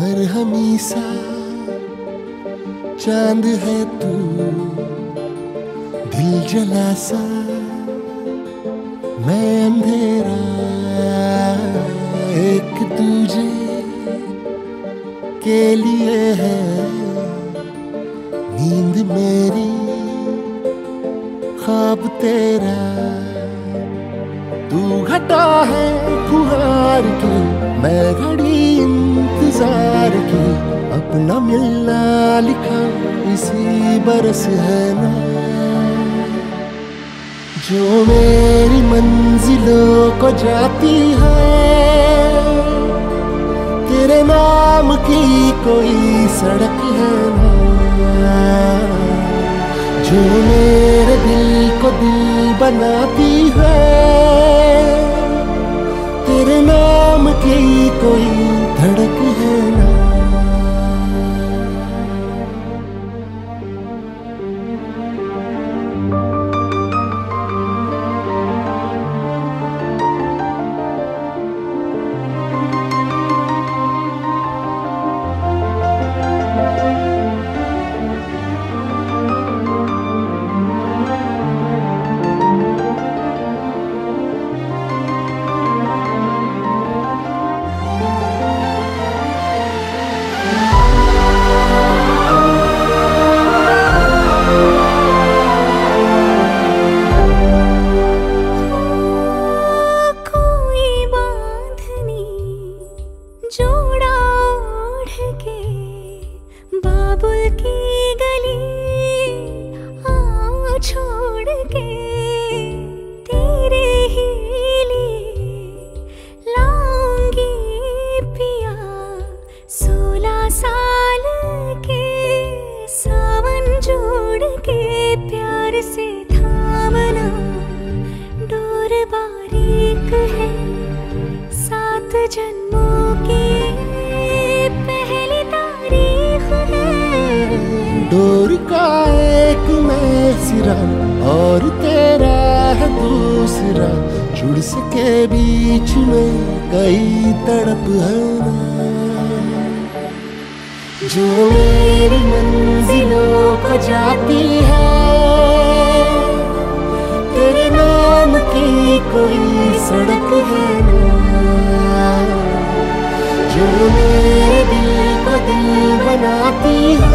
मरहमी सा चाँद है तू, दिल जला सा मैं अंधेरा, एक दूजे के लिए है। नींद मेरी, ख्वाब तेरा। तू घटा है फुहार की इंतज़ार की, अपना मिलना लिखा इसी बरस है ना। जो मेरी मंजिलों को जाती है, तेरे नाम की कोई सड़क है ना। जो मेरे दिल को दिल बनाती है, तेरे नाम की कोई धड़क है प्यार से थामना डोर बारीक है। सात जन्मों की पहली तारीख है। डोर का एक मैं सिरा और तेरा है दूसरा। जुड़ सके बीच में कई तड़प है जो मेरी मंजिलों को जाती है कोई सड़क है ना। जो मेरे दिल को दिल बनाती है।